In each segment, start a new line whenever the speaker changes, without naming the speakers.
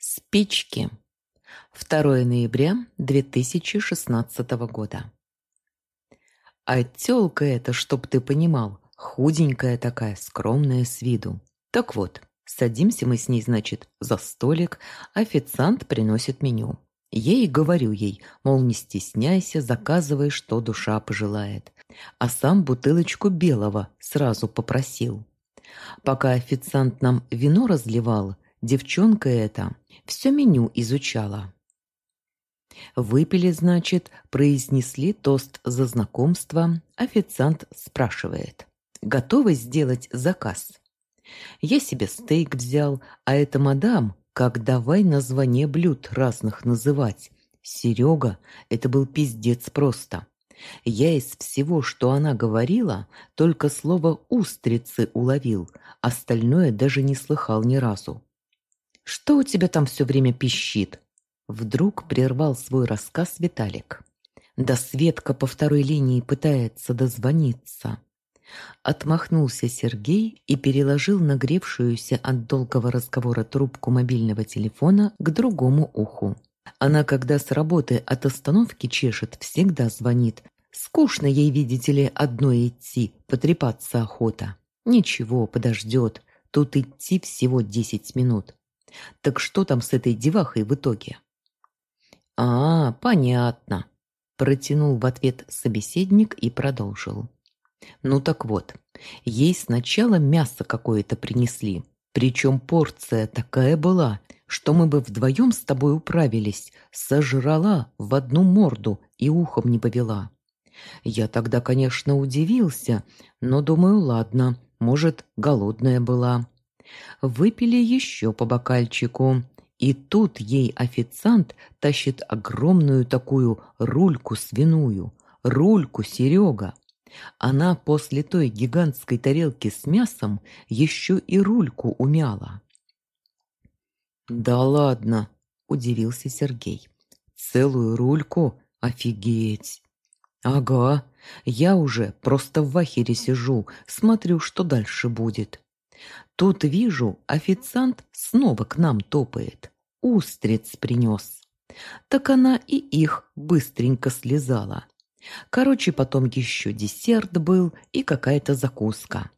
Спички. 2 ноября 2016 года. А тёлка эта, чтоб ты понимал, худенькая такая, скромная с виду. Так вот, садимся мы с ней, значит, за столик, официант приносит меню. И говорю ей, мол, не стесняйся, заказывай, что душа пожелает. А сам бутылочку белого сразу попросил. Пока официант нам вино разливал, девчонка эта все меню изучала. Выпили, значит, произнесли тост за знакомство. Официант спрашивает. Готовы сделать заказ? Я себе стейк взял, а эта мадам, как давай название блюд разных называть. Серега, это был пиздец просто. Я из всего, что она говорила, только слово «устрицы» уловил, остальное даже не слыхал ни разу. «Что у тебя там все время пищит?» Вдруг прервал свой рассказ Виталик. Да Светка по второй линии пытается дозвониться. Отмахнулся Сергей и переложил нагревшуюся от долгого разговора трубку мобильного телефона к другому уху. Она, когда с работы от остановки чешет, всегда звонит. Скучно ей, видите ли, одной идти, потрепаться охота. Ничего, подождет. Тут идти всего десять минут. Так что там с этой девахой в итоге? А, понятно. Протянул в ответ собеседник и продолжил. Ну так вот, ей сначала мясо какое-то принесли. Причем порция такая была, что мы бы вдвоем с тобой управились. Сожрала в одну морду и ухом не повела. Я тогда, конечно, удивился, но думаю, ладно, может, голодная была. Выпили еще по бокальчику. И тут ей официант тащит огромную такую рульку свиную. Рульку, Серега. Она после той гигантской тарелки с мясом еще и рульку умяла. «Да ладно!» – удивился Сергей. «Целую рульку? Офигеть!» «Ага, я уже просто в ахере сижу, смотрю, что дальше будет. Тут вижу, официант снова к нам топает. Устриц принес. Так она и их быстренько слезала. Короче, потом еще десерт был и какая-то закуска.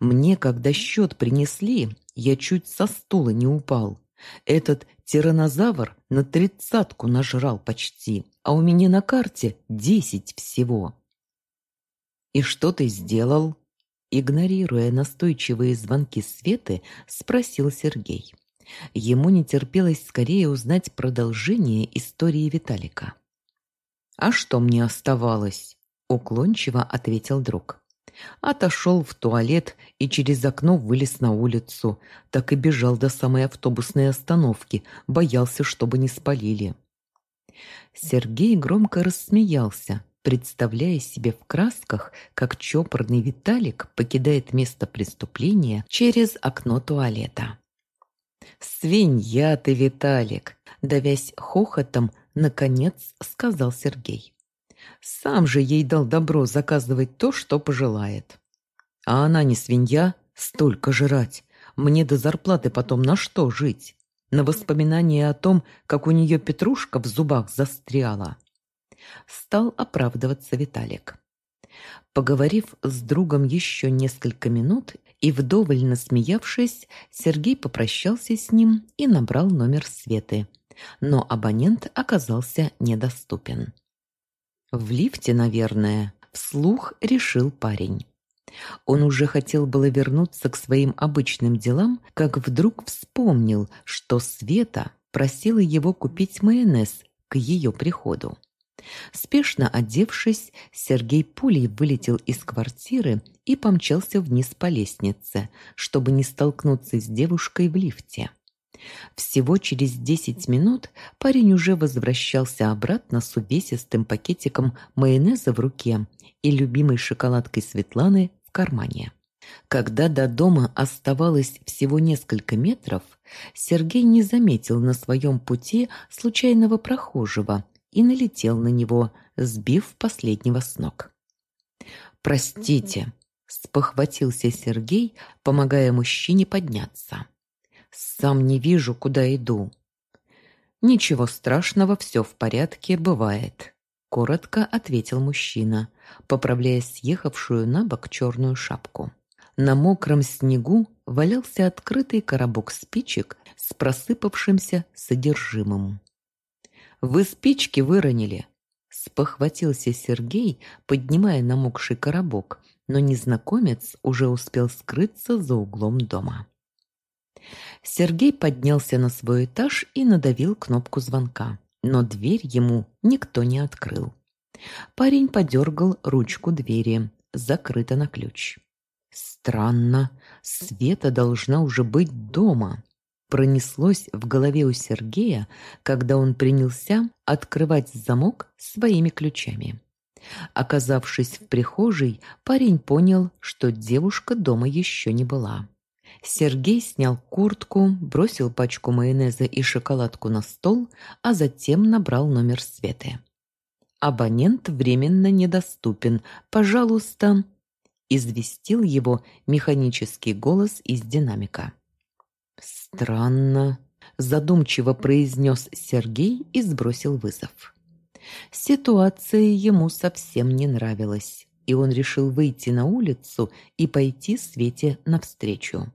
Мне, когда счет принесли, я чуть со стула не упал. Этот тиранозавр на тридцатку нажрал почти, а у меня на карте десять всего. «И что ты сделал?» Игнорируя настойчивые звонки Светы, спросил Сергей. Ему не терпелось скорее узнать продолжение истории Виталика. «А что мне оставалось?» – уклончиво ответил друг. Отошел в туалет и через окно вылез на улицу. Так и бежал до самой автобусной остановки, боялся, чтобы не спалили. Сергей громко рассмеялся, представляя себе в красках, как чопорный Виталик покидает место преступления через окно туалета. «Свинья ты, Виталик!» Давясь хохотом, наконец сказал Сергей. Сам же ей дал добро заказывать то, что пожелает. А она не свинья, столько жрать. Мне до зарплаты потом на что жить? На воспоминание о том, как у нее петрушка в зубах застряла. Стал оправдываться Виталик. Поговорив с другом еще несколько минут и вдоволь насмеявшись, Сергей попрощался с ним и набрал номер Светы. Но абонент оказался недоступен. В лифте, наверное, вслух решил парень. Он уже хотел было вернуться к своим обычным делам, как вдруг вспомнил, что Света просила его купить майонез к ее приходу. Спешно одевшись, Сергей пулей вылетел из квартиры и помчался вниз по лестнице, чтобы не столкнуться с девушкой в лифте. Всего через десять минут парень уже возвращался обратно с увесистым пакетиком майонеза в руке и любимой шоколадкой Светланы в кармане. Когда до дома оставалось всего несколько метров, Сергей не заметил на своем пути случайного прохожего и налетел на него, сбив последнего с ног. «Простите», – спохватился Сергей, помогая мужчине подняться. Сам не вижу, куда иду. ничего страшного, все в порядке, бывает», — коротко ответил мужчина, поправляя съехавшую на бок черную шапку. На мокром снегу валялся открытый коробок спичек с просыпавшимся содержимым. «Вы спички выронили!» – спохватился Сергей, поднимая намокший коробок, но незнакомец уже успел скрыться за углом дома. Сергей поднялся на свой этаж и надавил кнопку звонка, но дверь ему никто не открыл. Парень подергал ручку двери, закрыта на ключ. Странно, Света должна уже быть дома. Пронеслось в голове у Сергея, когда он принялся открывать замок своими ключами. Оказавшись в прихожей, парень понял, что девушка дома еще не была. Сергей снял куртку, бросил пачку майонеза и шоколадку на стол, а затем набрал номер Светы. «Абонент временно недоступен. Пожалуйста...» Известил его механический голос из динамика. «Странно», – задумчиво произнес Сергей и сбросил вызов. Ситуация ему совсем не нравилась, и он решил выйти на улицу и пойти Свете навстречу.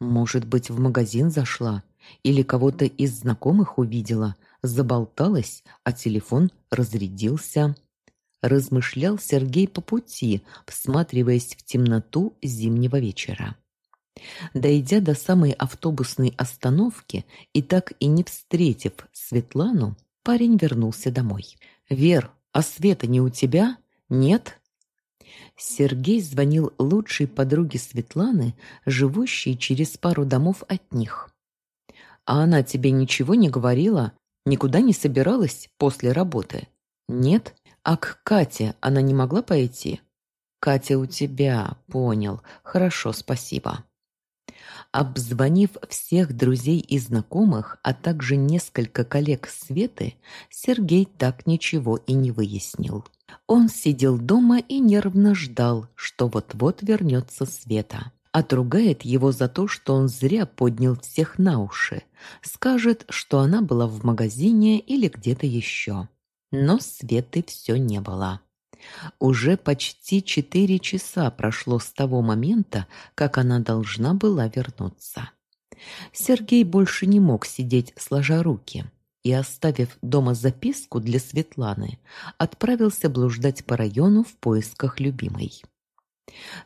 Может быть, в магазин зашла или кого-то из знакомых увидела, заболталась, а телефон разрядился. Размышлял Сергей по пути, всматриваясь в темноту зимнего вечера. Дойдя до самой автобусной остановки и так и не встретив Светлану, парень вернулся домой. «Вер, а Света не у тебя? Нет?» Сергей звонил лучшей подруге Светланы, живущей через пару домов от них. «А она тебе ничего не говорила? Никуда не собиралась после работы?» «Нет? А к Кате она не могла пойти?» «Катя у тебя, понял. Хорошо, спасибо». Обзвонив всех друзей и знакомых, а также несколько коллег Светы, Сергей так ничего и не выяснил. Он сидел дома и нервно ждал, что вот-вот вернется Света. Отругает его за то, что он зря поднял всех на уши. Скажет, что она была в магазине или где-то еще. Но Светы все не было. Уже почти четыре часа прошло с того момента, как она должна была вернуться. Сергей больше не мог сидеть сложа руки и, оставив дома записку для Светланы, отправился блуждать по району в поисках любимой.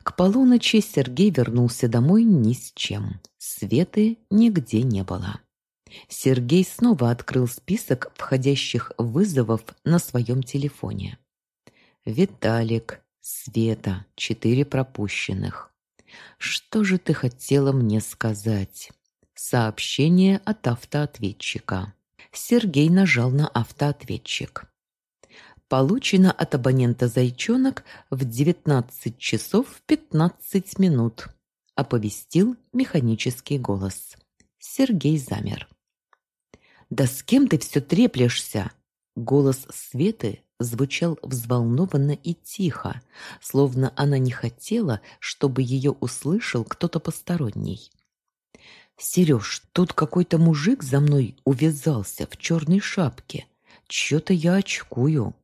К полуночи Сергей вернулся домой ни с чем. Светы нигде не было. Сергей снова открыл список входящих вызовов на своем телефоне. Виталик, Света, четыре пропущенных. Что же ты хотела мне сказать? Сообщение от автоответчика. Сергей нажал на автоответчик. Получено от абонента «Зайчонок» в 19 часов 15 минут. Оповестил механический голос. Сергей замер. «Да с кем ты все треплешься?» Голос Светы звучал взволнованно и тихо, словно она не хотела, чтобы ее услышал кто-то посторонний. «Сереж, тут какой-то мужик за мной увязался в черной шапке. Чё-то я очкую».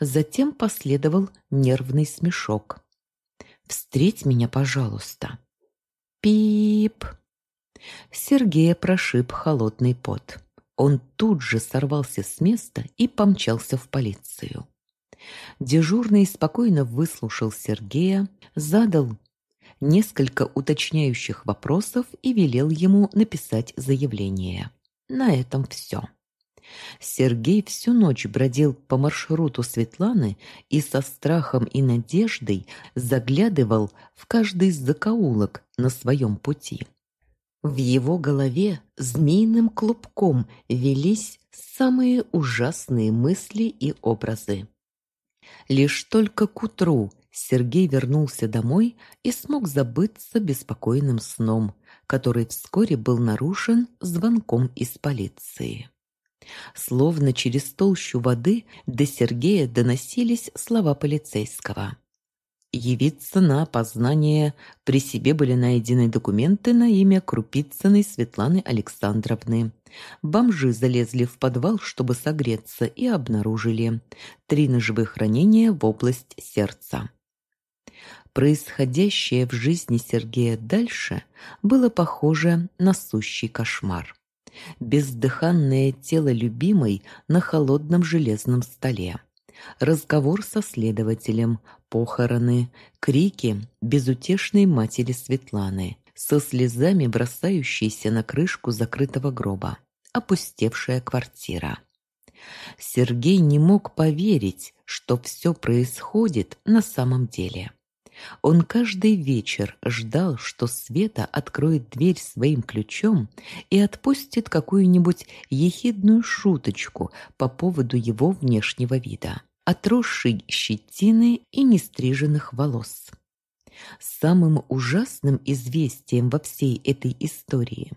Затем последовал нервный смешок. «Встреть меня, пожалуйста». «Пип!» Сергея прошиб холодный пот. Он тут же сорвался с места и помчался в полицию. Дежурный спокойно выслушал Сергея, задал несколько уточняющих вопросов и велел ему написать заявление. На этом все. Сергей всю ночь бродил по маршруту Светланы и со страхом и надеждой заглядывал в каждый закоулок на своем пути. В его голове змеиным клубком велись самые ужасные мысли и образы. Лишь только к утру Сергей вернулся домой и смог забыться беспокойным сном, который вскоре был нарушен звонком из полиции. Словно через толщу воды до Сергея доносились слова полицейского. Явиться на опознание. При себе были найдены документы на имя Крупицыной Светланы Александровны. Бомжи залезли в подвал, чтобы согреться, и обнаружили три ножевых ранения в область сердца. Происходящее в жизни Сергея дальше было похоже на сущий кошмар. Бездыханное тело любимой на холодном железном столе. Разговор со следователем, похороны, крики безутешной матери Светланы, со слезами бросающейся на крышку закрытого гроба, опустевшая квартира. Сергей не мог поверить, что все происходит на самом деле. Он каждый вечер ждал, что Света откроет дверь своим ключом и отпустит какую-нибудь ехидную шуточку по поводу его внешнего вида отросшей щетины и нестриженных волос. Самым ужасным известием во всей этой истории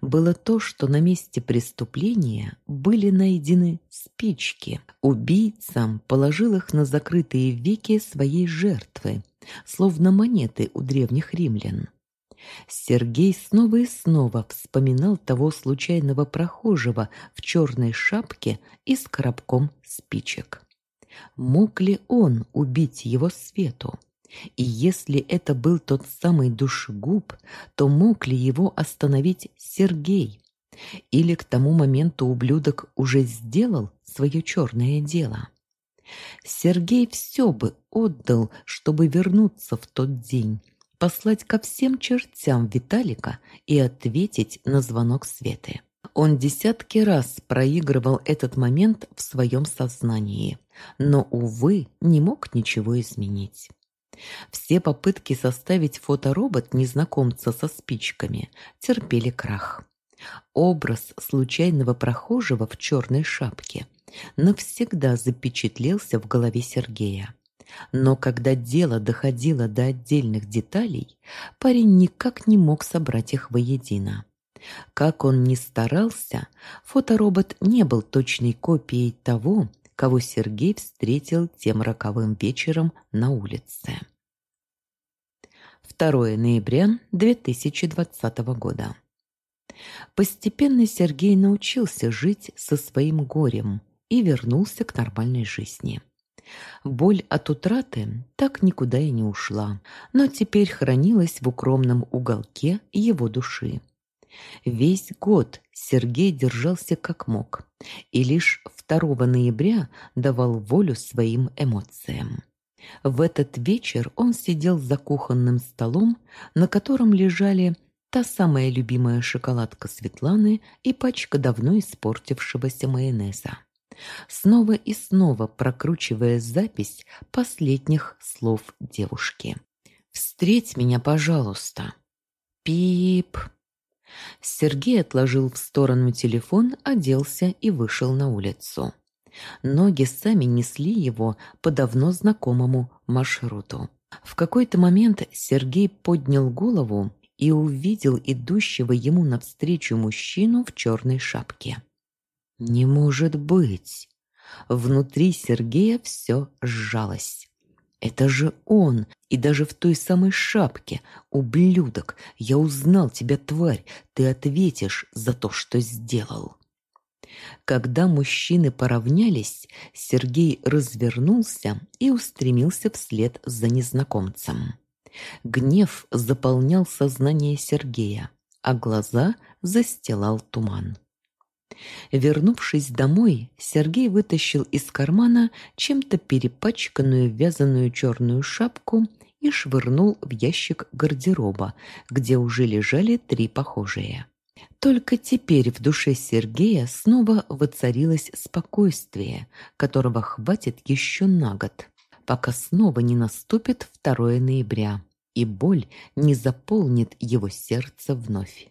было то, что на месте преступления были найдены спички. Убийцам положил их на закрытые веки своей жертвы, словно монеты у древних римлян. Сергей снова и снова вспоминал того случайного прохожего в черной шапке и с коробком спичек. Мог ли он убить его Свету? И если это был тот самый душегуб, то мог ли его остановить Сергей? Или к тому моменту ублюдок уже сделал свое черное дело? Сергей все бы отдал, чтобы вернуться в тот день, послать ко всем чертям Виталика и ответить на звонок Светы. Он десятки раз проигрывал этот момент в своем сознании, но, увы, не мог ничего изменить. Все попытки составить фоторобот незнакомца со спичками терпели крах. Образ случайного прохожего в черной шапке навсегда запечатлелся в голове Сергея. Но когда дело доходило до отдельных деталей, парень никак не мог собрать их воедино. Как он ни старался, фоторобот не был точной копией того, кого Сергей встретил тем роковым вечером на улице. 2 ноября 2020 года. Постепенно Сергей научился жить со своим горем и вернулся к нормальной жизни. Боль от утраты так никуда и не ушла, но теперь хранилась в укромном уголке его души. Весь год Сергей держался как мог и лишь 2 ноября давал волю своим эмоциям. В этот вечер он сидел за кухонным столом, на котором лежали та самая любимая шоколадка Светланы и пачка давно испортившегося майонеза. Снова и снова прокручивая запись последних слов девушки. «Встреть меня, пожалуйста». «Пип», Сергей отложил в сторону телефон, оделся и вышел на улицу. Ноги сами несли его по давно знакомому маршруту. В какой-то момент Сергей поднял голову и увидел идущего ему навстречу мужчину в черной шапке. «Не может быть!» Внутри Сергея все сжалось. Это же он, и даже в той самой шапке. Ублюдок, я узнал тебя, тварь, ты ответишь за то, что сделал. Когда мужчины поравнялись, Сергей развернулся и устремился вслед за незнакомцем. Гнев заполнял сознание Сергея, а глаза застилал туман. Вернувшись домой, Сергей вытащил из кармана чем-то перепачканную вязаную черную шапку и швырнул в ящик гардероба, где уже лежали три похожие. Только теперь в душе Сергея снова воцарилось спокойствие, которого хватит еще на год, пока снова не наступит 2 ноября, и боль не заполнит его сердце вновь.